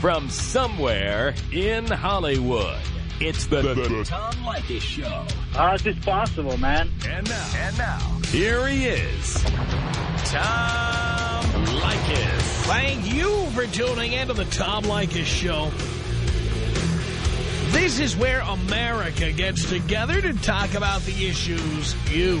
from somewhere in Hollywood. It's the, the, the Tom Leykis Show. Ah, How is this possible, man. And now, and now, here he is, Tom Leykis. Thank you for tuning in to the Tom Leykis Show. This is where America gets together to talk about the issues you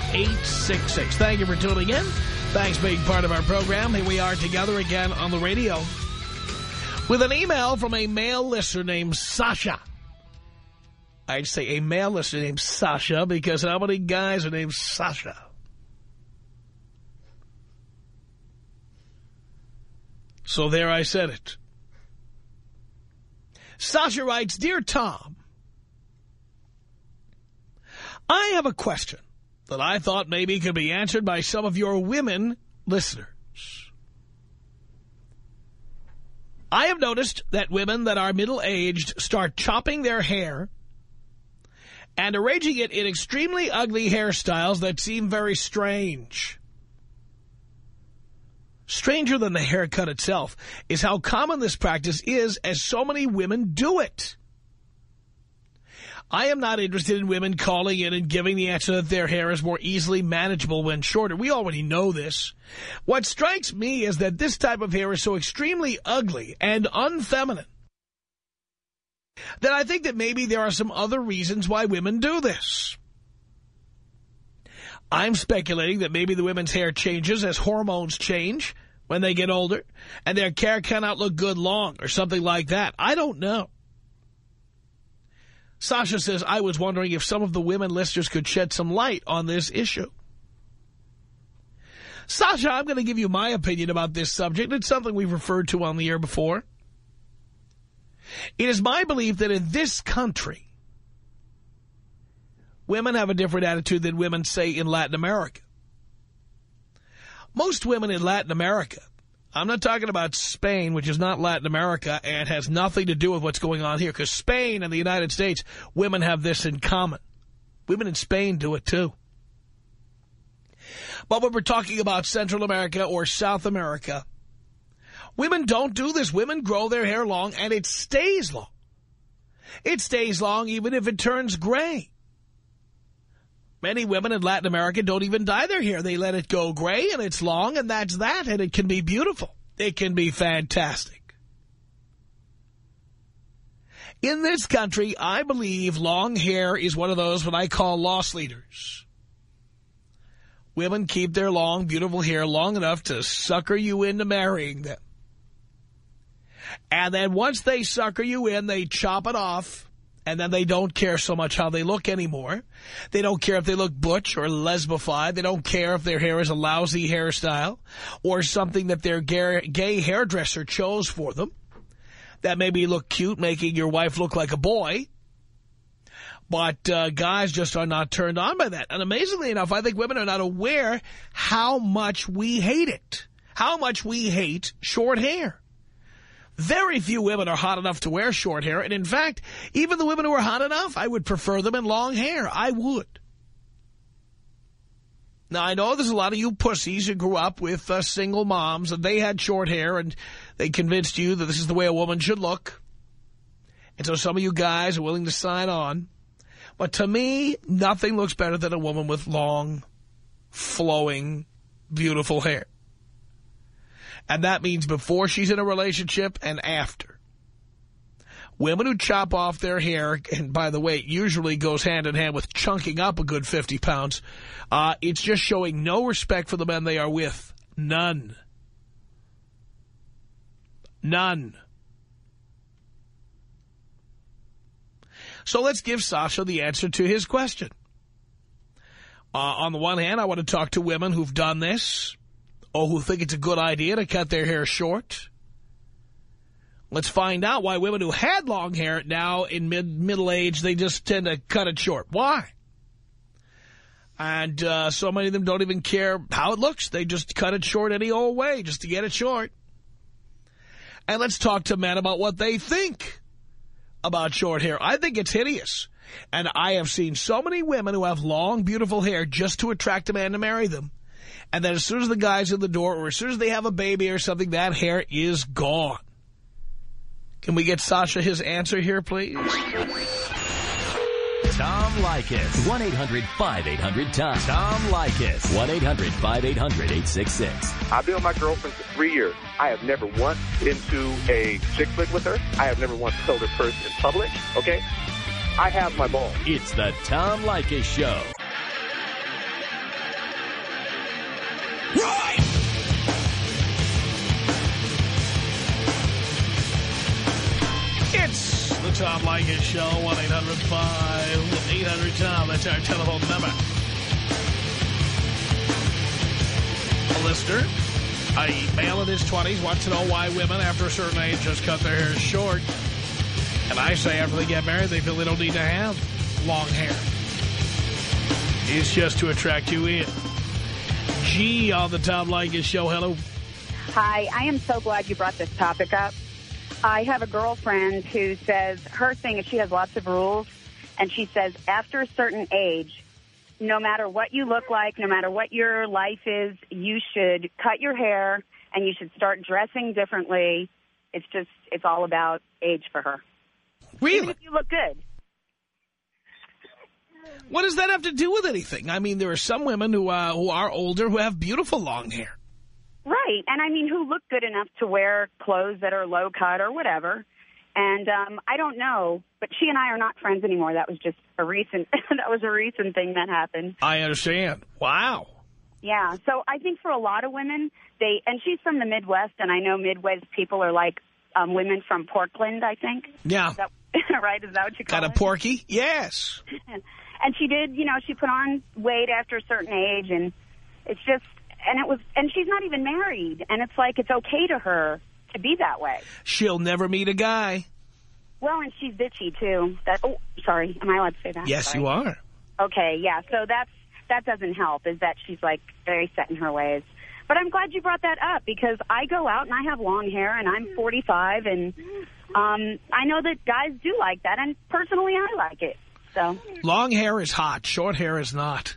1-800-5800-866. Thank you for tuning in. Thanks for being part of our program. Here we are together again on the radio with an email from a male listener named Sasha. I'd say a male listener named Sasha because how many guys are named Sasha? So there I said it. Sasha writes, Dear Tom, I have a question that I thought maybe could be answered by some of your women listeners. I have noticed that women that are middle-aged start chopping their hair and arranging it in extremely ugly hairstyles that seem very strange. Stranger than the haircut itself is how common this practice is as so many women do it. I am not interested in women calling in and giving the answer that their hair is more easily manageable when shorter. We already know this. What strikes me is that this type of hair is so extremely ugly and unfeminine that I think that maybe there are some other reasons why women do this. I'm speculating that maybe the women's hair changes as hormones change when they get older, and their hair cannot look good long or something like that. I don't know. Sasha says, I was wondering if some of the women listeners could shed some light on this issue. Sasha, I'm going to give you my opinion about this subject. It's something we've referred to on the air before. It is my belief that in this country, women have a different attitude than women, say, in Latin America. Most women in Latin America, I'm not talking about Spain, which is not Latin America and has nothing to do with what's going on here, because Spain and the United States, women have this in common. Women in Spain do it too. But when we're talking about Central America or South America, women don't do this. Women grow their hair long and it stays long. It stays long even if it turns gray. Many women in Latin America don't even dye their hair. They let it go gray, and it's long, and that's that, and it can be beautiful. It can be fantastic. In this country, I believe long hair is one of those what I call loss leaders. Women keep their long, beautiful hair long enough to sucker you into marrying them. And then once they sucker you in, they chop it off and then they don't care so much how they look anymore. They don't care if they look butch or lesbified. They don't care if their hair is a lousy hairstyle or something that their gay hairdresser chose for them that maybe look cute, making your wife look like a boy. But uh, guys just are not turned on by that. And amazingly enough, I think women are not aware how much we hate it, how much we hate short hair. Very few women are hot enough to wear short hair. And in fact, even the women who are hot enough, I would prefer them in long hair. I would. Now, I know there's a lot of you pussies who grew up with uh, single moms and they had short hair and they convinced you that this is the way a woman should look. And so some of you guys are willing to sign on. But to me, nothing looks better than a woman with long, flowing, beautiful hair. And that means before she's in a relationship and after. Women who chop off their hair, and by the way, it usually goes hand in hand with chunking up a good 50 pounds, uh, it's just showing no respect for the men they are with. None. None. So let's give Sasha the answer to his question. Uh, on the one hand, I want to talk to women who've done this, or who think it's a good idea to cut their hair short. Let's find out why women who had long hair now in mid middle age, they just tend to cut it short. Why? And uh, so many of them don't even care how it looks. They just cut it short any old way just to get it short. And let's talk to men about what they think about short hair. I think it's hideous. And I have seen so many women who have long, beautiful hair just to attract a man to marry them. And then as soon as the guy's in the door or as soon as they have a baby or something, that hair is gone. Can we get Sasha his answer here, please? Tom Leykis. 1-800-5800-TOM. Tom Leykis. 1-800-5800-866. I've been with my girlfriend for three years. I have never once been to a chick flick with her. I have never once told her purse in public, okay? I have my ball. It's the Tom Leykis Show. It's the Tom Leykis Show, 1-800-5800-TOM. That's our telephone number. A listener, a male in his 20s, wants to know why women after a certain age just cut their hair short. And I say after they get married, they feel they don't need to have long hair. It's just to attract you in. G on the Tom Leykis Show. Hello. Hi, I am so glad you brought this topic up. I have a girlfriend who says her thing is she has lots of rules, and she says after a certain age, no matter what you look like, no matter what your life is, you should cut your hair and you should start dressing differently. It's just, it's all about age for her. Even Really? if you look good. What does that have to do with anything? I mean, there are some women who uh, who are older who have beautiful long hair. Right. And I mean, who look good enough to wear clothes that are low cut or whatever. And um, I don't know, but she and I are not friends anymore. That was just a recent, that was a recent thing that happened. I understand. Wow. Yeah. So I think for a lot of women, they, and she's from the Midwest, and I know Midwest people are like um, women from Portland, I think. Yeah. Is that, right? Is that what you call Got a it? porky? Yes. and she did, you know, she put on weight after a certain age, and it's just, and it was, and she's not even married, and it's like it's okay to her to be that way. She'll never meet a guy. Well, and she's bitchy too. That, oh, sorry, am I allowed to say that? Yes, Sorry. you are. Okay, yeah. So that's that doesn't help. Is that she's like very set in her ways. But I'm glad you brought that up because I go out and I have long hair and I'm 45 and um, I know that guys do like that and personally I like it. So, Long hair is hot. Short hair is not.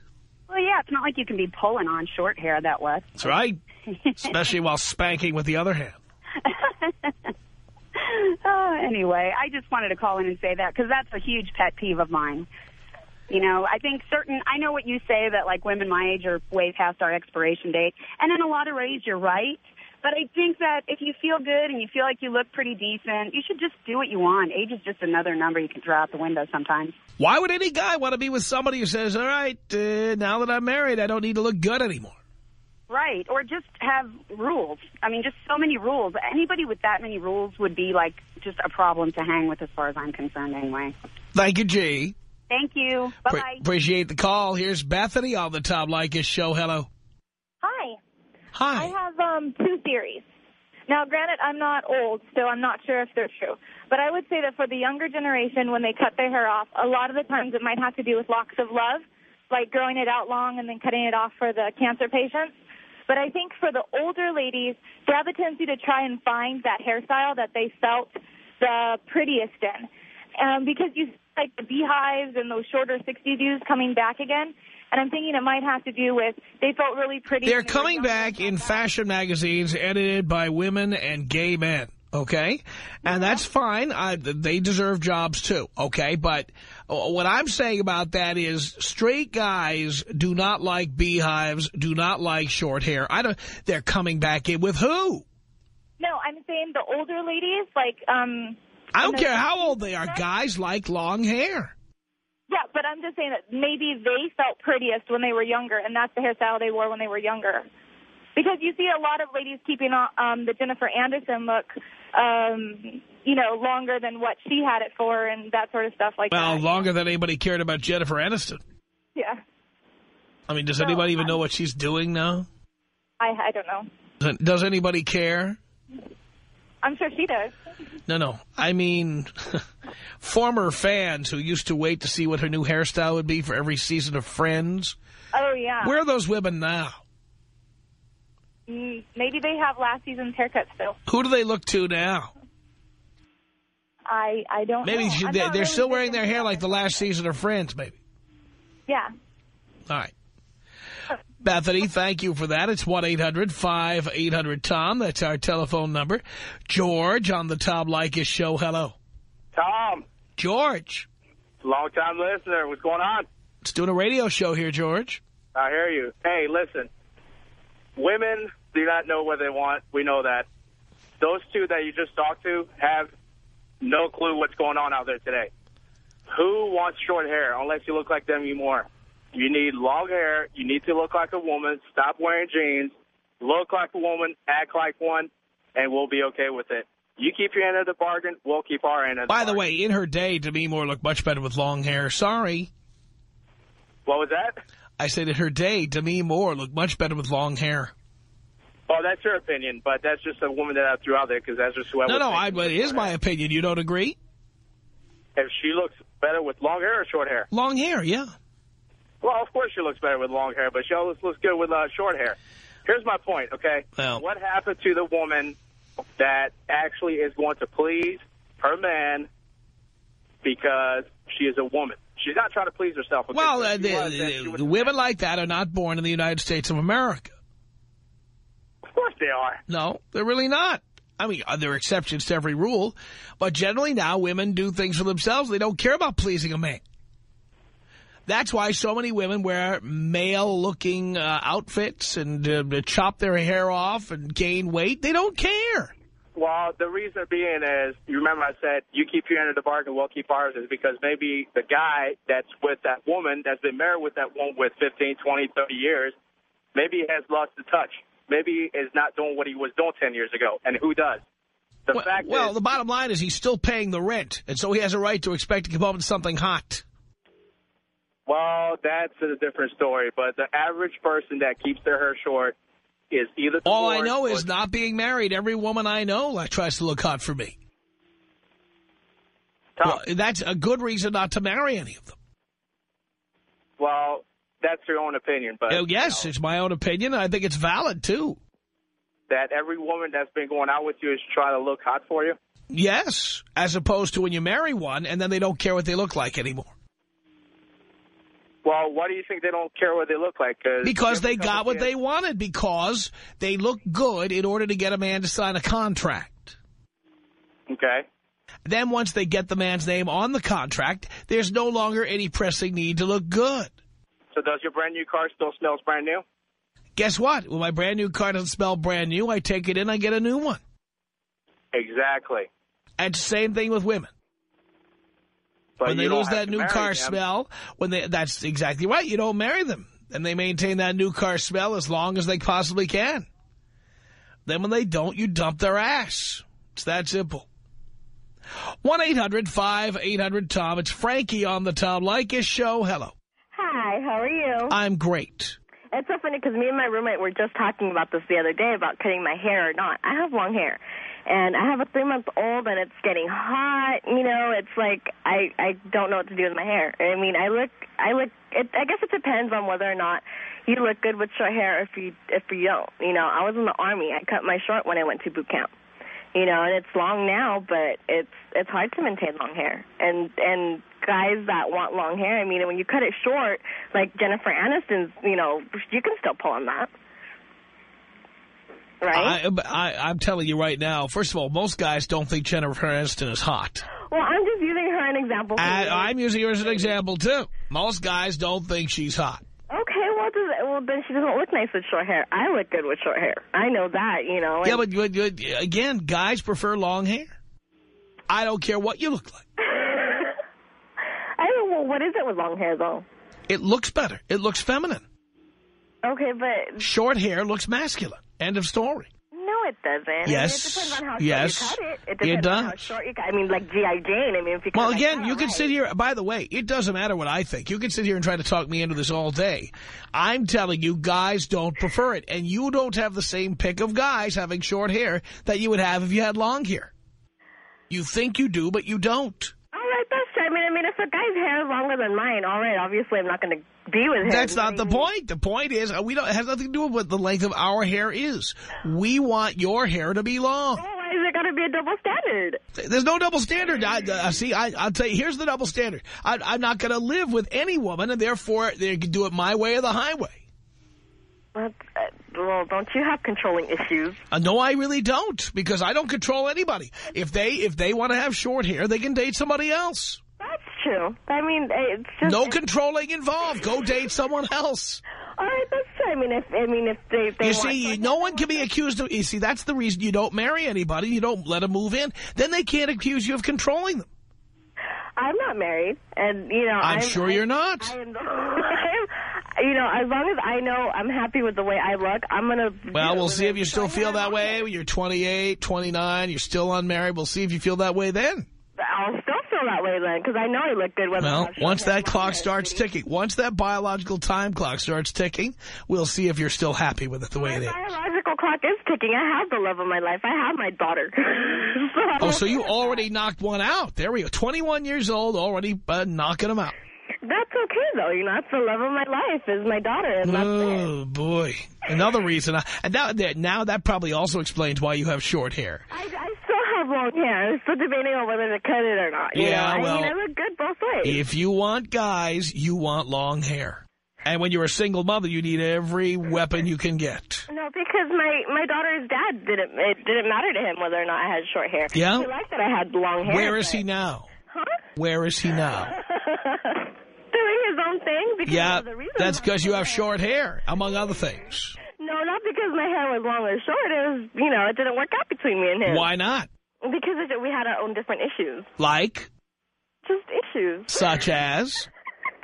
well, yeah, it's not like you can be pulling on short hair that way. That's right. Especially while spanking with the other hand. oh, anyway, I just wanted to call in and say that because that's a huge pet peeve of mine. You know, I think certain, I know what you say that like women my age are way past our expiration date. And in a lot of ways, you're right. But I think that if you feel good and you feel like you look pretty decent, you should just do what you want. Age is just another number you can throw out the window sometimes. Why would any guy want to be with somebody who says, all right, uh, now that I'm married, I don't need to look good anymore? Right. Or just have rules. I mean, just so many rules. Anybody with that many rules would be like just a problem to hang with as far as I'm concerned anyway. Thank you, G. Thank you. Bye-bye. appreciate the call. Here's Bethany on the Tom Leykis show. Hello. Hi. I have um, two theories. Now, granted, I'm not old, so I'm not sure if they're true. But I would say that for the younger generation, when they cut their hair off, a lot of the times it might have to do with locks of love, like growing it out long and then cutting it off for the cancer patients. But I think for the older ladies, they have a tendency to try and find that hairstyle that they felt the prettiest in. Um, because you see, like the beehives and those shorter 60 views coming back again. And I'm thinking it might have to do with they felt really pretty. They're when they coming back in fashion magazines edited by women and gay men, okay? And that's fine. I, they deserve jobs too, okay? But what I'm saying about that is straight guys do not like beehives, do not like short hair. I don't. They're coming back in with who? No, I'm saying the older ladies, like, um, I don't care how old they are. Guys like long hair. Yeah, but I'm just saying that maybe they felt prettiest when they were younger, and that's the hairstyle they wore when they were younger. Because you see a lot of ladies keeping um, the Jennifer Anderson look, um, you know, longer than what she had it for, and that sort of stuff like Well, that. longer than anybody cared about Jennifer Aniston. Yeah. I mean, does Well, anybody even know what she's doing now? I I don't know. Does anybody care? I'm sure she does. No, no. I mean, former fans who used to wait to see what her new hairstyle would be for every season of Friends. Oh yeah. Where are those women now? Mm, Maybe they have last season's haircut still. Who do they look to now? I I don't. Maybe she, they, they're really still wearing their hair like the last season of Friends, maybe. Yeah. All right. Bethany, thank you for that. It's 1-800-5800-TOM. That's our telephone number. George on the Tom Leykis show. Hello. Tom, George. long time listener. What's going on? It's doing a radio show here, George. I hear you. Hey, listen. Women do not know what they want. We know that. Those two that you just talked to have no clue what's going on out there today. Who wants short hair unless you look like them anymore? You need long hair. You need to look like a woman. Stop wearing jeans. Look like a woman. Act like one. And we'll be okay with it. You keep your end of the bargain. We'll keep our end of the By the way, in her day, Demi Moore looked much better with long hair. Sorry. What was that? I said in her day, Demi Moore looked much better with long hair. Oh, that's your opinion, but that's just a woman that I threw out there because that's just who I No, no, I, with it is my opinion. You don't agree? If she looks better with long hair or short hair? Long hair, yeah. Well, of course she looks better with long hair, but she always looks good with uh, short hair. Here's my point, okay? Well- What happened to the woman that actually is going to please her man because she is a woman? She's not trying to please herself. Well, uh, the, was, the, the women like that are not born in the United States of America. Of course they are. No, they're really not. I mean, uh, there are exceptions to every rule, but generally now women do things for themselves. They don't care about pleasing a man. That's why so many women wear male-looking uh, outfits and uh, chop their hair off and gain weight. They don't care. Well, the reason being is, you remember I said, you keep your end of the bargain, we'll keep ours, is because maybe the guy that's with that woman, that's been married with that woman with 15, 20, 30 years, maybe he has lost the touch. Maybe he is not doing what he was doing 10 years ago. And who does? The well, fact well, is, the bottom line is he's still paying the rent, and so he has a right to expect to come up with something hot. Well, that's a different story. But the average person that keeps their hair short is either All I know is not being married. Every woman I know like, tries to look hot for me. Well, that's a good reason not to marry any of them. well, that's your own opinion. But Oh, yes, you know, it's my own opinion. I think it's valid, too. that every woman that's been going out with you is trying to look hot for you. Yes, as opposed to when you marry one and then they don't care what they look like anymore. Well, why do you think they don't care what they look like? Cause Because they got what they wanted, because they look good in order to get a man to sign a contract. Okay. Then once they get the man's name on the contract, there's no longer any pressing need to look good. So does your brand new car still smells brand new? Guess what? When my brand new car doesn't smell brand new, I take it in, I get a new one. Exactly. And same thing with women. But when they lose that new car them. smell, when they that's exactly right. You don't marry them. And they maintain that new car smell as long as they possibly can. Then when they don't, you dump their ass. It's that simple. 1-800-5800-TOM. It's Frankie on the Tom Leykis Show. Hello. Hi, how are you? I'm great. It's so funny because me and my roommate were just talking about this the other day about cutting my hair or not. I have long hair, and I have a three-month-old, and it's getting hot. You know, it's like I I don't know what to do with my hair. I mean, I look I look. It, I guess it depends on whether or not you look good with short hair. If you if you don't, you know, I was in the army. I cut my short when I went to boot camp. You know, and it's long now, but it's it's hard to maintain long hair. And and guys that want long hair, I mean, when you cut it short, like Jennifer Aniston's, you know, you can still pull on that. Right? I, I, I'm telling you right now, first of all, most guys don't think Jennifer Aniston is hot. well, I'm just using her an example. And. I'm using her as an example, too. Most guys don't think she's hot. Okay, well, does, well, then she doesn't look nice with short hair. I look good with short hair. I know that, you know. Yeah, but, but, again, guys prefer long hair. I don't care what you look like. I don't know, well, what is it with long hair, though? It looks better. It looks feminine. Okay, but Short hair looks masculine. End of story. no, it doesn't. Yes. I mean, it depends on how Yes. short you cut it. It It depends on how does. short you cut I mean, like G.I. Jane. I mean, if you Well, again, that, you can right. sit here. By the way, it doesn't matter what I think. You can sit here and try to talk me into this all day. I'm telling you, guys don't prefer it. And you don't have the same pick of guys having short hair that you would have if you had long hair. You think you do, but you don't. All right, that's mean, if a guy's hair is longer than mine, all right, obviously I'm not going to be with him. That's not the point. The point is, uh, we don't. It has nothing to do with what the length of our hair is. We want your hair to be long. Oh, why is it got to be a double standard? There's no double standard. I, uh, see, I, I'll tell you, here's the double standard. I, I'm not going to live with any woman, and therefore they can do it my way or the highway. But, uh, well, don't you have controlling issues? Uh, no, I really don't, because I don't control anybody. If they if they want to have short hair, they can date somebody else. That's true. I mean, it's just No controlling involved. Go date someone else. All right, that's true. I mean, if I mean, if they, they You see, like- no one can be accused of. You see, that's the reason you don't marry anybody. You don't let them move in. Then they can't accuse you of controlling them. I'm not married, and you know, I'm, I'm sure I- you're not. I am, I'm, you know, as long as I know I'm happy with the way I look, I'm gonna. well, know, we'll see if you still feel that way when you're 28, 29, you're still unmarried. We'll see if you feel that way then. I'll still feel that way then, because I know I look good Well, once that clock starts ticking, once that biological time clock starts ticking, we'll see if you're still happy with it the way it is. My it is. biological clock is ticking. I have the love of my life. I have my daughter. Oh, so you already knocked one out. There we go. 21 years old, already uh, knocking them out. That's okay though. You know, that's the love of my life is my daughter, and. Oh, boy. Another reason. I, and now, that- now that probably also explains why you have short hair. I, I have long hair. Still debating on whether to cut it or not. You Yeah, know? well, I mean, I look good both ways. If you want guys, you want long hair. And when you're a single mother, you need every weapon you can get. No, because my my daughter's dad didn't. It didn't matter to him whether or not I had short hair. Yeah? he liked that I had long hair. Where is but- he now? Huh? Where is he now? Doing his own thing. Because Yeah, of the reasons that's because you have short hair, among other things. No, not because my hair was long or short. It was, you know, it didn't work out between me and him. Why not? Because we had our own different issues. Like, Just issues. such as,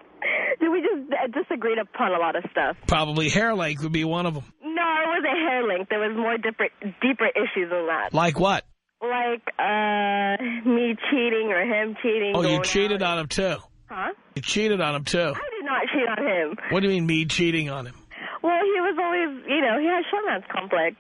we just disagreed upon a lot of stuff. probably hair length would be one of them. No, it wasn't hair length. There was more different, deeper issues than that. Like what? Like, uh, me cheating or him cheating. Oh, you cheated out. on him, too. Huh? You cheated on him, too. I did not cheat on him. What do you mean, me cheating on him? Well, he was always, you know, he had short complex.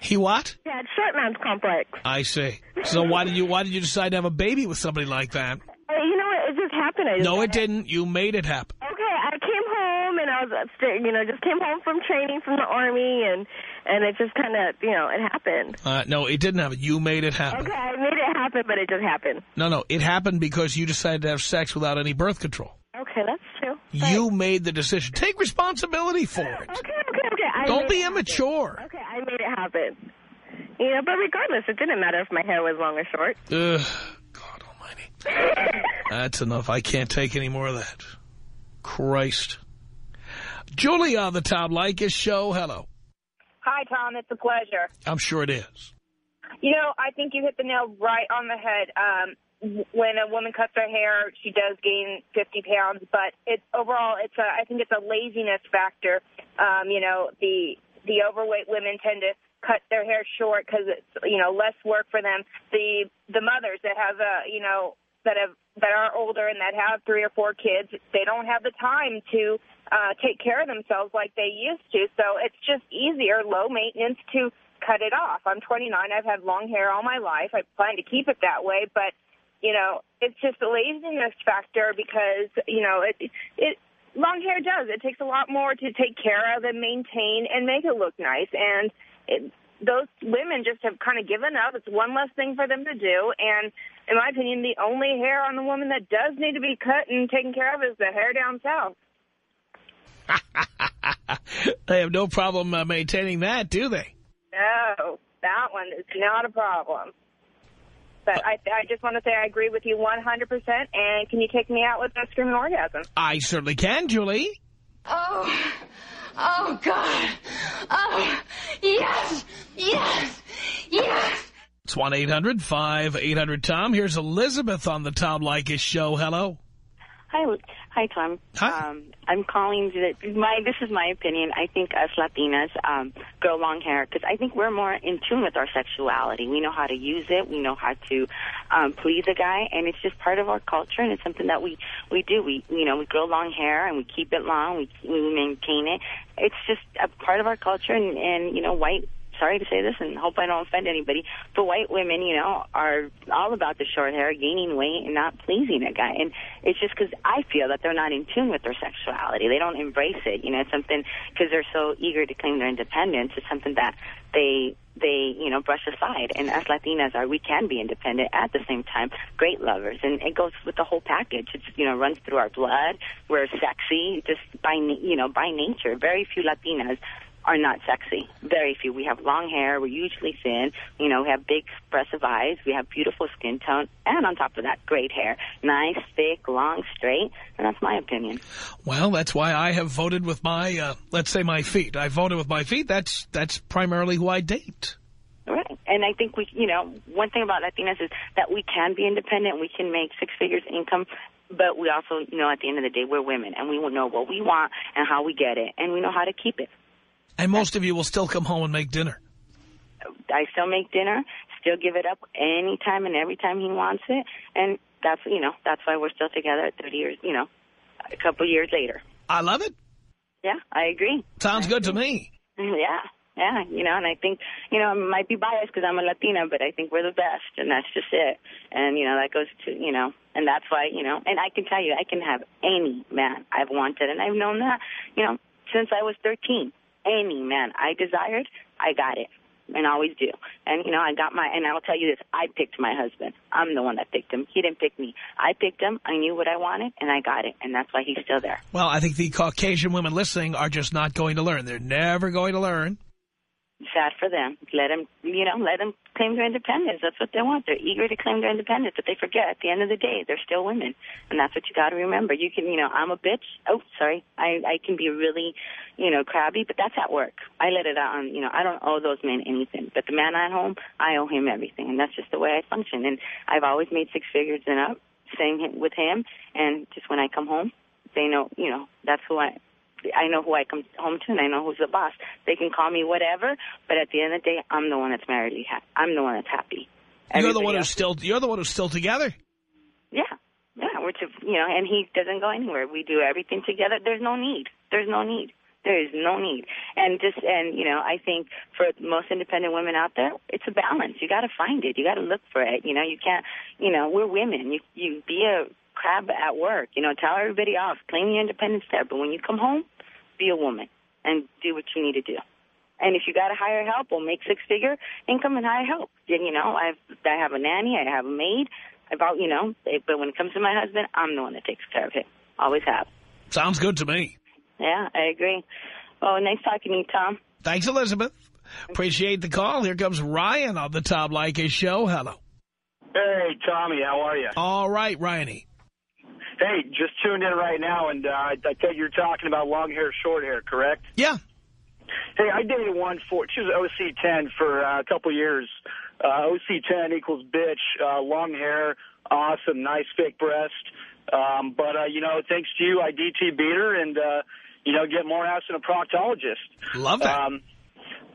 He what? Had short man's complex. I see. So why did you why did you decide to have a baby with somebody like that? You know what? It just happened. Just No, it didn't. You made it happen. Okay, I came home and I was upstairs, you know, just came home from training from the army and and it just kind of, you know, it happened. Uh, no, it didn't happen. You made it happen. Okay, I made it happen, but it just happened. No, no, it happened because you decided to have sex without any birth control. Okay, that's true. You made the decision. Take responsibility for it. Okay, okay, okay. I Don't be immature. Okay, I made it happen. You know, but regardless, it didn't matter if my hair was long or short. Ugh, God almighty. That's enough. I can't take any more of that. Christ. Julie on the Tom Leykis show. Hello. Hi, Tom. It's a pleasure. I'm sure it is. You know, I think you hit the nail right on the head. Um, when a woman cuts her hair, she does gain 50 pounds, but it's overall, it's a, I think it's a laziness factor. Um, you know, the the overweight women tend to cut their hair short because it's you know less work for them. The the mothers that have uh, you know that have that are older and that have three or four kids, they don't have the time to uh, take care of themselves like they used to. So it's just easier, low maintenance to cut it off. I'm 29. I've had long hair all my life. I plan to keep it that way, but you know, it's just a laziness factor because you know it it long hair does. It takes a lot more to take care of and maintain and make it look nice. And it, those women just have kind of given up. It's one less thing for them to do. And in my opinion, the only hair on the woman that does need to be cut and taken care of is the hair down south. they have no problem uh, maintaining that, do they? No, that one is not a problem. But I, I just want to say I agree with you 100%. And can you take me out with a screaming orgasm? I certainly can, Julie. Oh, oh God. Oh, yes, yes, yes. It's 1-800-5800-TOM. Here's Elizabeth on the Tom Leykis show. Hello. Hi, hi, Tom. Hi. Um, I'm calling. To, my this is my opinion. I think us Latinas um, grow long hair because I think we're more in tune with our sexuality. We know how to use it. We know how to um, please a guy, and it's just part of our culture, and it's something that we we do. We you know we grow long hair and we keep it long. We we maintain it. It's just a part of our culture, and and you know white sorry to say this and hope I don't offend anybody, but white women, you know, are all about the short hair, gaining weight, and not pleasing a guy. And it's just because I feel that they're not in tune with their sexuality. They don't embrace it. You know, it's something because they're so eager to claim their independence. It's something that they they you know brush aside. And us Latinas are we can be independent at the same time, great lovers, and it goes with the whole package. It's you know runs through our blood. We're sexy just by you know by nature. Very few Latinas are not sexy. Very few. We have long hair. We're usually thin. You know, we have big, expressive eyes. We have beautiful skin tone. And on top of that, great hair. Nice, thick, long, straight. And that's my opinion. Well, that's why I have voted with my, uh, let's say my feet. I voted with my feet. That's, that's primarily who I date. Right. And I think we, you know, one thing about Latinas is that we can be independent. We can make six figures income. But we also you know at the end of the day, we're women. And we will know what we want and how we get it. And we know how to keep it. And most of you will still come home and make dinner. I still make dinner, still give it up anytime and every time he wants it. And that's, you know, that's why we're still together 30 years, you know, a couple years later. I love it. Yeah, I agree. Sounds I good agree. to me. Yeah, yeah, you know, and I think, you know, I might be biased because I'm a Latina, but I think we're the best, and that's just it. And, you know, that goes to, you know, and that's why, you know, and I can tell you, I can have any man I've wanted, and I've known that, you know, since I was 13 any man I desired, I got it. And always do. And, you know, I got my, and I'll tell you this, I picked my husband. I'm the one that picked him. He didn't pick me. I picked him. I knew what I wanted, and I got it. And that's why he's still there. Well, I think the Caucasian women listening are just not going to learn. They're never going to learn. Sad for them. Let them, you know, let them claim their independence. That's what they want. They're eager to claim their independence, but they forget at the end of the day, they're still women. And that's what you got to remember. You can, you know, I'm a bitch. Oh, sorry. I, I can be really, you know, crabby, but that's at work. I let it out on, you know, I don't owe those men anything. But the man at home, I owe him everything. And that's just the way I function. And I've always made six figures and up, staying with him. And just when I come home, they know, you know, that's who I, I know who I come home to, and I know who's the boss. They can call me whatever, but at the end of the day, I'm the one that's happy. I'm the one that's happy. You're the one who's still. You're the one who's still together. Yeah, yeah. We're to, you know, and he doesn't go anywhere. We do everything together. There's no need. There's no need. There is no need. And just, and you know, I think for most independent women out there, it's a balance. You got to find it. You got to look for it. You know, you can't. You know, we're women. You you be a crab at work. You know, tell everybody off, claim your independence there. But when you come home, be a woman and do what you need to do. And if you got to hire help, we'll make six figure income and hire help. You you know, I've I have a nanny, I have a maid. About you know, but when it comes to my husband, I'm the one that takes care of him. Always have. Sounds good to me. Yeah, I agree. Oh, nice talking to you, Tom. Thanks, Elizabeth. Appreciate the call. Here comes Ryan on the Tom Leykis show. Hello. Hey, Tommy, how are you? All right, Ryanie. Hey, just tuned in right now, and uh, I, I thought you're talking about long hair, short hair, correct? Yeah. Hey, I dated one for, she was OC10 for uh, a couple years. Uh, OC10 equals bitch, uh, long hair, awesome, nice fake breast. Um, but, uh, you know, thanks to you, I DT beat her and, uh, you know, get more ass than a proctologist. Love that. Um,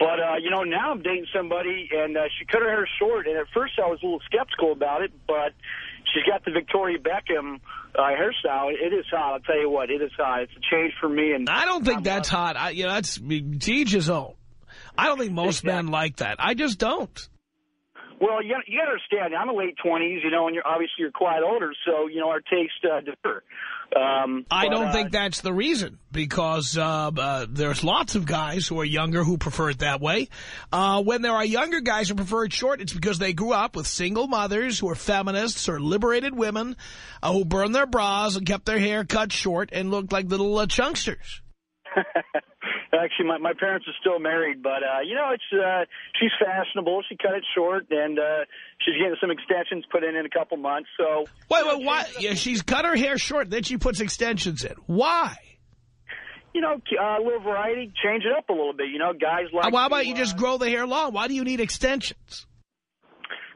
but, uh, you know, now I'm dating somebody, and uh, she cut her hair short, and at first I was a little skeptical about it, but she's got the Victoria Beckham uh, hairstyle. It is hot. I'll tell you what, it is hot. It's a change for me. And I don't think that's hot. I, you know, that's to each his own. I don't think most men like that. I just don't. Well, you you got to understand, I'm in late 20s, you know, and you're obviously you're quite older, so, you know, our taste uh, differ. Um, I but, don't uh, think that's the reason because uh, uh, there's lots of guys who are younger who prefer it that way. Uh, when there are younger guys who prefer it short, it's because they grew up with single mothers who are feminists or liberated women uh, who burned their bras and kept their hair cut short and looked like little uh, chunksters. Actually, my, my parents are still married, but, uh, you know, it's uh, she's fashionable. She cut it short, and uh, she's getting some extensions put in in a couple months. So, Wait, wait, why? Yeah, she's cut her hair short, then she puts extensions in. Why? you know, uh, a little variety, change it up a little bit. You know, guys like. Why to, about you just grow the hair long? Why do you need extensions?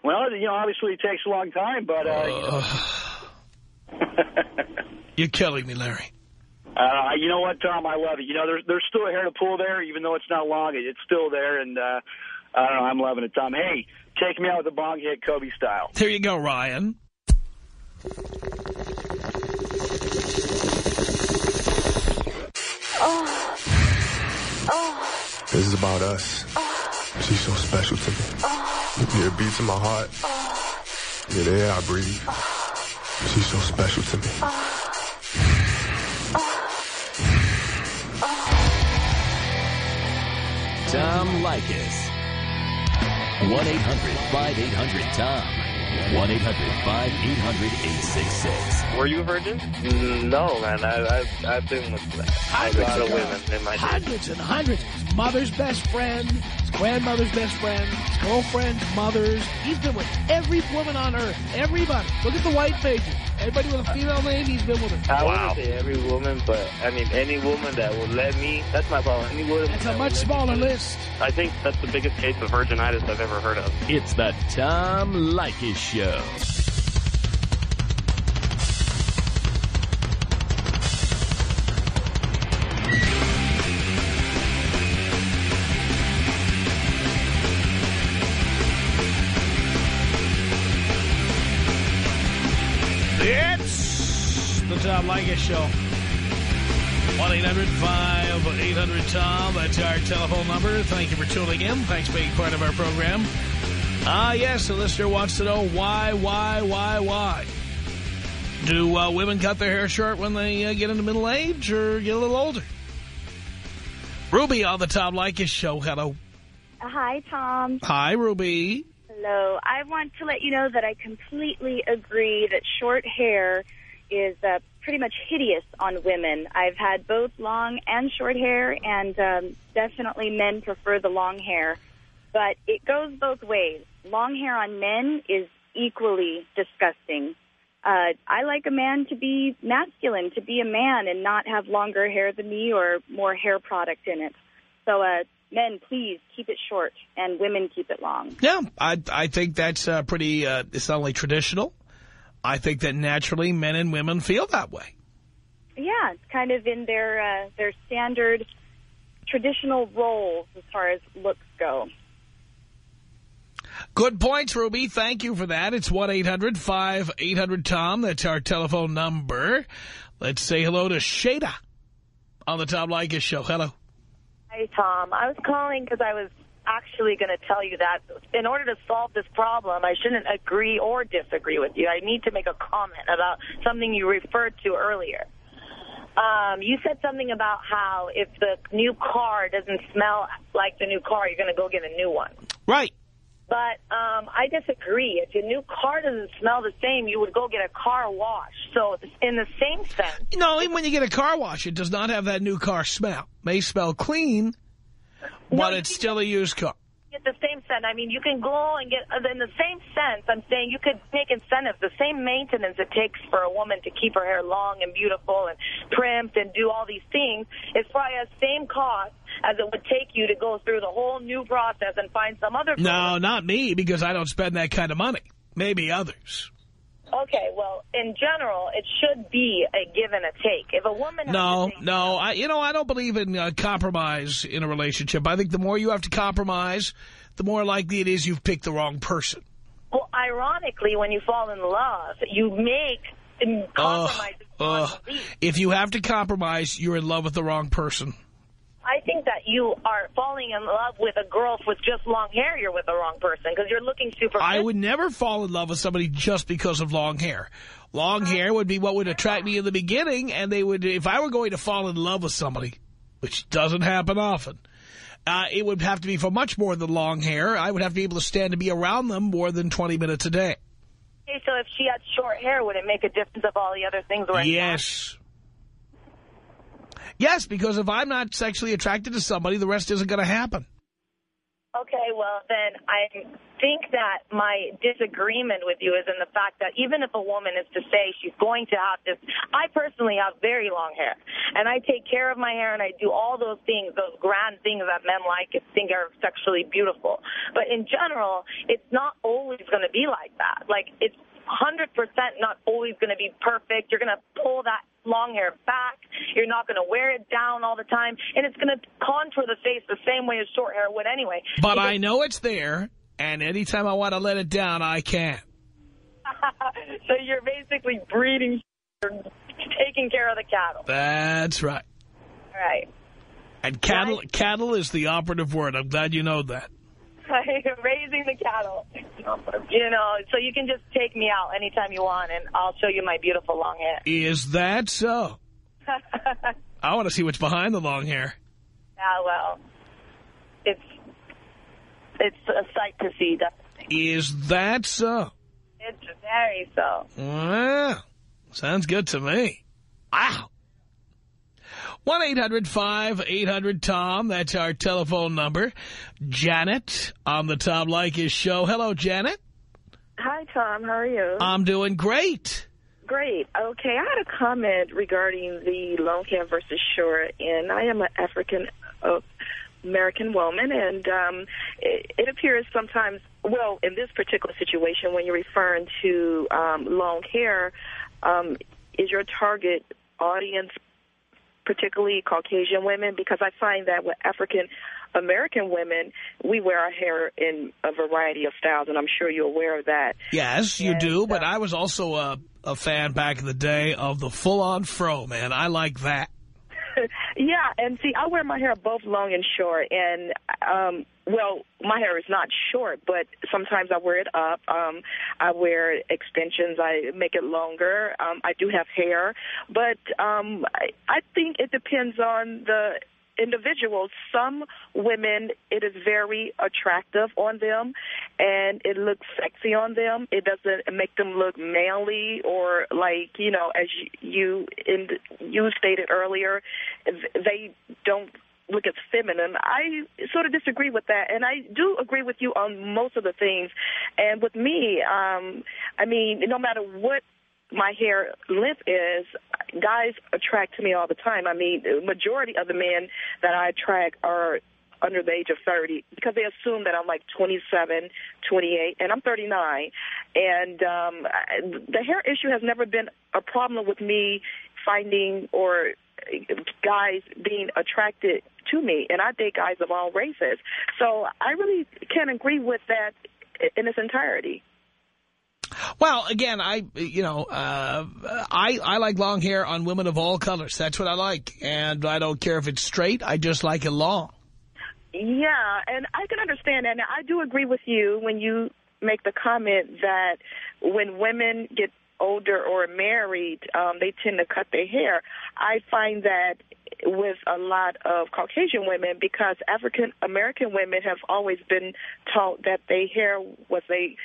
Well, you know, obviously it takes a long time, but. Uh, you know, You're killing me, Larry. Uh, you know what, Tom? I love it. You know, there's there's still a hair to pull there, even though it's not long. It's still there, and uh, I don't know. I'm loving it, Tom. Hey, take me out with a bong hit, Kobe style. There you go, Ryan. Oh. Oh. This is about us. Oh. She's so special to me. Oh. Yeah, it beats in my heart. Oh. Yeah, the air I breathe. Oh. She's so special to me. Tom Leykis. 1-800-5800-TOM. 1-800-5800-866. Were you a virgin? No, man. I, I've, I've been with a Hundreds lot of of women in my day. Hundreds and hundreds. His mother's best friend, his grandmother's best friend, his girlfriend's mother's. He's been with every woman on earth. Everybody. Look at the white pages. Everybody with a female name, he's been with her. I wouldn't say every woman, but I mean any woman that will let me. That's my problem. Any woman. That's a much smaller list. I think that's the biggest case of virginitis I've ever heard of. It's the Tom Leykis Show. Tom Leykis Show. 1-800-5800-TOM. That's our telephone number. Thank you for tuning in. Thanks for being part of our program. Ah, yes, the listener wants to know why, why, why, why. Do uh, women cut their hair short when they uh, get into middle age or get a little older? Ruby on the Tom Leykis Show. Hello. Hi, Tom. Hi, Ruby. Hello. I want to let you know that I completely agree that short hair is uh, pretty much hideous on women. I've had both long and short hair, and um, definitely men prefer the long hair. But it goes both ways. Long hair on men is equally disgusting. Uh, I like a man to be masculine, to be a man, and not have longer hair than me or more hair product in it. So, uh, men, please keep it short, and women keep it long. Yeah, I I think that's uh, pretty, uh, it's not only traditional. I think that naturally men and women feel that way. Yeah, it's kind of in their uh, their standard traditional roles as far as looks go. Good points, Ruby. Thank you for that. It's 1-800-5800-TOM. That's our telephone number. Let's say hello to Shada on the Tom Leykis Show. Hello. Hi, Tom. I was calling because I was actually going to tell you that in order to solve this problem, I shouldn't agree or disagree with you. I need to make a comment about something you referred to earlier. Um, you said something about how if the new car doesn't smell like the new car, you're going to go get a new one. Right. But um, I disagree. If your new car doesn't smell the same, you would go get a car wash. So in the same sense, No, even when you get a car wash, it does not have that new car smell. It May smell clean, but it's still a used car. get the same sense. I mean, you can go and get, uh, in the same sense, I'm saying you could make incentives, the same maintenance it takes for a woman to keep her hair long and beautiful and primed and do all these things is probably the same cost as it would take you to go through the whole new process and find some other... No, not me, because I don't spend that kind of money. Maybe others. Okay, well, in general, it should be a give and a take. If a woman... No, no. I, you know, I don't believe in uh, compromise in a relationship. I think the more you have to compromise, the more likely it is you've picked the wrong person. Well, ironically, when you fall in love, you make compromises. Ugh. If you have to compromise, you're in love with the wrong person. I think that you are falling in love with a girl with just long hair. You're with the wrong person because you're looking super. I would never fall in love with somebody just because of long hair. Long hair would be what would attract me in the beginning, and they would, if I were going to fall in love with somebody, which doesn't happen often, uh, it would have to be for much more than long hair. I would have to be able to stand to be around them more than 20 minutes a day. Okay, so if she had short hair, would it make a difference if all the other things were? Yes. Yes, because if I'm not sexually attracted to somebody, the rest isn't going to happen. Okay, well then I think that my disagreement with you is in the fact that even if a woman is to say she's going to have this, I personally have very long hair, and I take care of my hair and I do all those things, those grand things that men like and think are sexually beautiful. But in general, it's not always going to be like that. Like it's 100% not always going to be perfect. You're going to pull that long hair back. You're not going to wear it down all the time. And it's going to contour the face the same way as short hair would anyway. But I know it's there, and anytime I want to let it down, I can. so you're basically breeding, taking care of the cattle. That's right. Right. And cattle, cattle is the operative word. I'm glad you know that. Raising the cattle. You know, so you can just take me out anytime you want, and I'll show you my beautiful long hair. Is that so? I want to see what's behind the long hair. Ah, well, it's it's a sight to see. Definitely. Is that so? It's very so. Well, sounds good to me. Wow. 1-800-5800-TOM. That's our telephone number. Janet on the Tom Leykis show. Hello, Janet. Hi, Tom. How are you? I'm doing great. Great. Okay, I had a comment regarding the long hair versus short, and I am an African uh, American woman, and um, it, it appears sometimes, well, in this particular situation, when you're referring to um, long hair, um, is your target audience particularly Caucasian women? Because I find that with African American women, we wear our hair in a variety of styles, and I'm sure you're aware of that. Yes, you do, but I was also a, a fan back in the day of the full-on fro, man. I like that. yeah, and see, I wear my hair both long and short, and um, well, my hair is not short, but sometimes I wear it up. Um, I wear extensions. I make it longer. Um, I do have hair, but um, I, I think it depends on the individuals. Some women, it is very attractive on them, and it looks sexy on them. It doesn't make them look manly or like you know, as you in you stated earlier, they don't look as feminine. I sort of disagree with that, and I do agree with you on most of the things. And with me, um, I mean, no matter what my hair length is, guys attract to me all the time. I mean, the majority of the men that I attract are under the age of 30 because they assume that I'm like 27, 28, and I'm 39. And um, the hair issue has never been a problem with me finding or guys being attracted to me, and I date guys of all races. So I really can't agree with that in its entirety. Well, again, I, you know, uh, I, I like long hair on women of all colors. That's what I like. And I don't care if it's straight. I just like it long. Yeah, and I can understand that. And I do agree with you when you make the comment that when women get older or married, um, they tend to cut their hair. I find that with a lot of Caucasian women because African American women have always been taught that their hair was a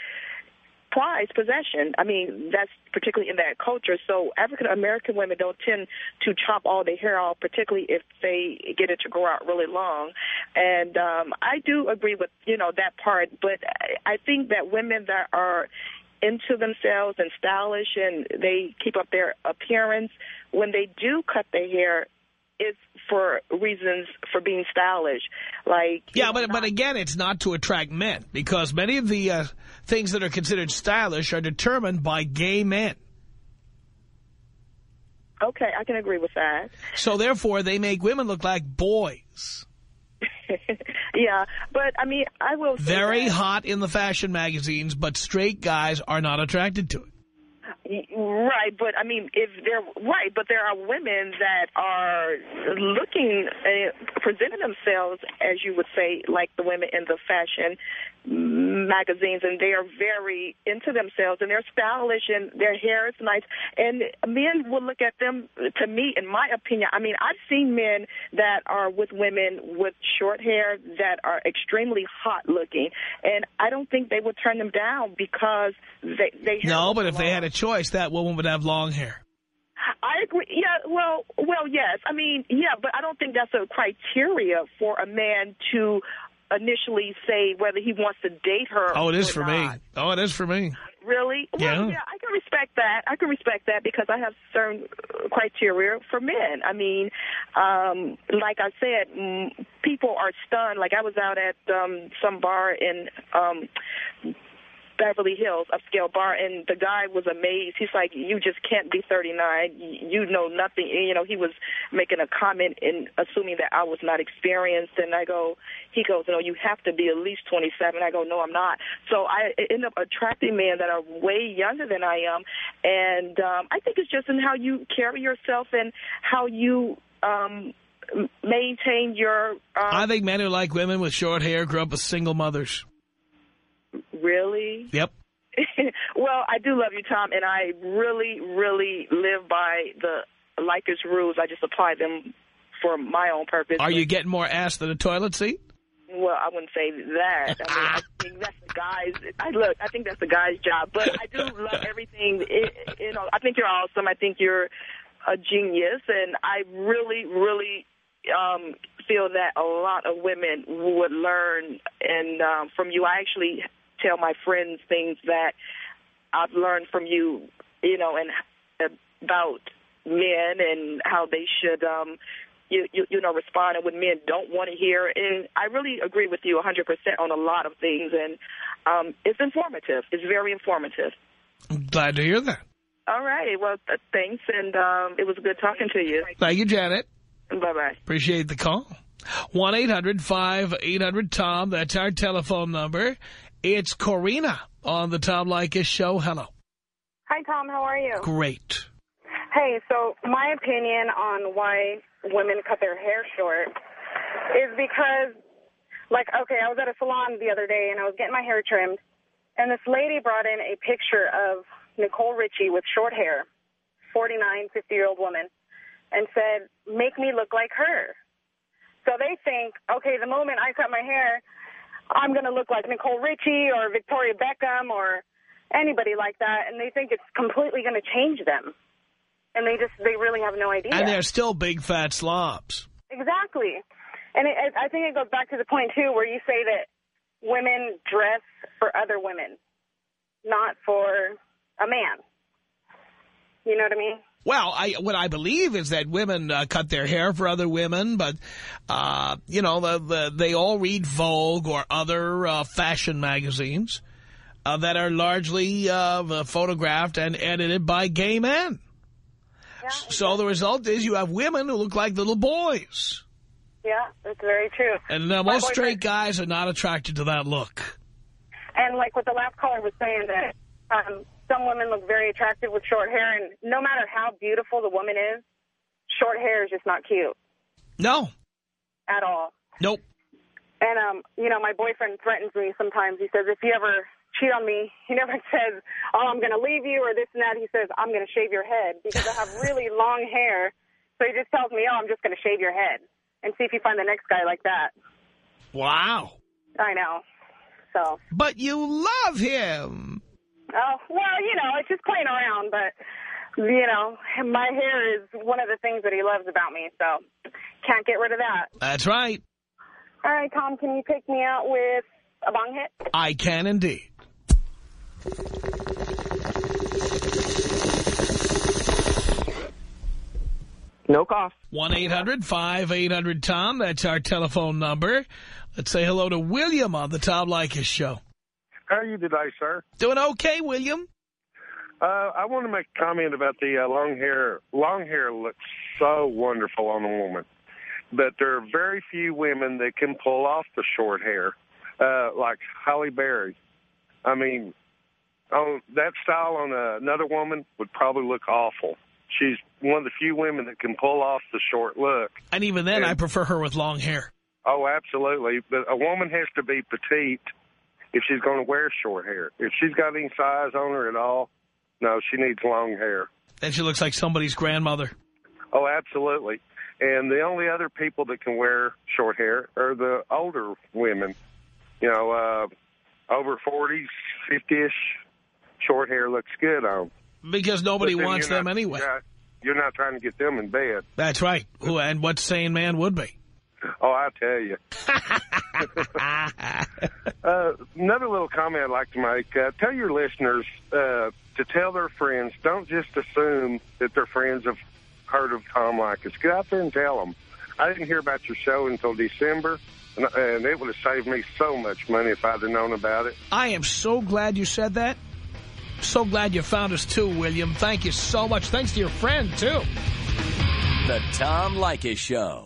prized possession. I mean, that's particularly in that culture. So African American women don't tend to chop all their hair off, particularly if they get it to grow out really long. And um, I do agree with you know that part, but I think that women that are into themselves and stylish and they keep up their appearance, when they do cut their hair, it's for reasons for being stylish. Like Yeah, but but again, it's not to attract men because many of the uh, things that are considered stylish are determined by gay men. Okay, I can agree with that. So therefore, they make women look like boys. yeah, but I mean, I will Very hot in the fashion magazines, but straight guys are not attracted to it. Right, but I mean, if they're right, but there are women that are looking, uh, presenting themselves, as you would say, like the women in the fashion magazines, and they are very into themselves, and they're stylish, and their hair is nice, and men will look at them. To me, in my opinion, I mean, I've seen men that are with women with short hair that are extremely hot looking, and I don't think they would turn them down because they they. No, but if they had a choice, that woman would have long hair. I agree. Yeah, well, well, yes. I mean, yeah, but I don't think that's a criteria for a man to initially say whether he wants to date her. Oh, it is or for not. me. Oh, it is for me. Really? Well, Yeah. yeah, I can respect that. I can respect that because I have certain criteria for men. I mean, um, like I said, people are stunned. Like I was out at um, some bar in um, Beverly Hills upscale bar, and the guy was amazed. He's like, "You just can't be 39. You know nothing." And, you know, he was making a comment and assuming that I was not experienced, and I go, he goes, "No, you have to be at least 27." I go, "No, I'm not." So I end up attracting men that are way younger than I am, and um, I think it's just in how you carry yourself and how you um, maintain your. Um, I think men who like women with short hair grew up with single mothers. Really. Yep. well, I do love you, Tom, and I really, really live by the Leykis rules. I just apply them for my own purpose. Are you getting more ass than a toilet seat? Well, I wouldn't say that. I mean, I think that's the guy's. I look. I think that's the guy's job. But I do love everything. It, you know, I think you're awesome. I think you're a genius, and I really, really um, feel that a lot of women would learn and um, from you. I actually tell my friends things that I've learned from you. You know, and about men and how they should. Um, you, you, you know, respond and what men don't want to hear. And I really agree with you 100% on a lot of things. And um, it's informative. It's very informative. I'm glad to hear that. All right. Well, th- thanks. And um, it was good talking to you. Thank you, Janet. Bye-bye. Appreciate the call. 1-800-5800-TOM. That's our telephone number. It's Corina on the Tom Leykis show. Hello. Hi, Tom. How are you? Great. Hey, so my opinion on why women cut their hair short is because, like, okay, I was at a salon the other day and I was getting my hair trimmed, and this lady brought in a picture of Nicole Richie with short hair, 49, 50-year-old woman, and said, make me look like her. So they think, okay, the moment I cut my hair, I'm going to look like Nicole Richie or Victoria Beckham or anybody like that, and they think it's completely going to change them. And they just, they really have no idea. And they're still big fat slobs. Exactly. And it, I think it goes back to the point, too, where you say that women dress for other women, not for a man. You know what I mean? Well, I, what I believe is that women uh, cut their hair for other women, but, uh, you know, the, the, they all read Vogue or other uh, fashion magazines uh, that are largely uh, photographed and edited by gay men. Yeah. So the result is you have women who look like little boys. Yeah, that's very true. And uh, most straight guys are not attracted to that look. And like what the last caller was saying, that um, some women look very attractive with short hair, and no matter how beautiful the woman is, short hair is just not cute No. at all. Nope. And, um, you know, my boyfriend threatens me sometimes. He says, if you ever cheat on me, he never says, oh, I'm going to leave you or this and that. He says, I'm going to shave your head because I have really long hair. So he just tells me, oh, I'm just going to shave your head and see if you find the next guy like that. Wow. I know. So, But you love him. Oh, well, you know, it's just playing around, but, you know, my hair is one of the things that he loves about me, so can't get rid of that. That's right. All right, Tom, can you pick me out with a bong hit? I can indeed. No cough. 1-800-5800-TOM. That's our telephone number. Let's say hello to William on the Tom Leykis show. How are you today, sir? Doing okay, William? Uh, I want to make a comment about the uh, long hair. Long hair looks so wonderful on a woman, but there are very few women that can pull off the short hair, uh, like Halle Berry. I mean, on that style on uh, another woman would probably look awful. She's one of the few women that can pull off the short look. And even then, I prefer her with long hair. Oh, absolutely. But a woman has to be petite if she's going to wear short hair. If she's got any size on her at all, no, she needs long hair. Then she looks like somebody's grandmother. Oh, absolutely. And the only other people that can wear short hair are the older women. You know, uh, over 40s, 50-ish, short hair looks good on. Because nobody wants you're them not- anyway. yeah, You're not trying to get them in bed. That's right. Who And what sane man would be? Oh, I tell you. uh, another little comment I'd like to make. Uh, tell your listeners uh, to tell their friends, don't just assume that their friends have heard of Tom Leykis. Get out there and tell them. I didn't hear about your show until December, and, and it would have saved me so much money if I'd have known about it. I am so glad you said that. So glad you found us, too, William. Thank you so much. Thanks to your friend, too. The Tom Leykis Show.